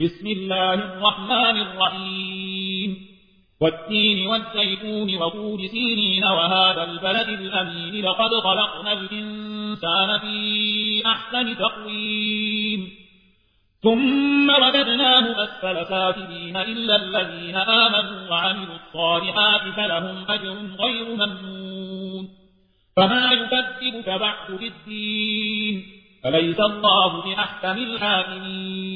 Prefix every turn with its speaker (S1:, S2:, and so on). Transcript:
S1: بسم الله الرحمن الرحيم. والتين والزيتون وطول سينين وهذا البلد الأمين. لقد خلقنا الإنسان في أحسن تقويم. ثم رددناه أسفل سافلين إلا الذين آمنوا وعملوا الصالحات فلهم أجر غير ممنون. فما يكذبك بعد بالدين. فليس الله بأحكم الحاكمين.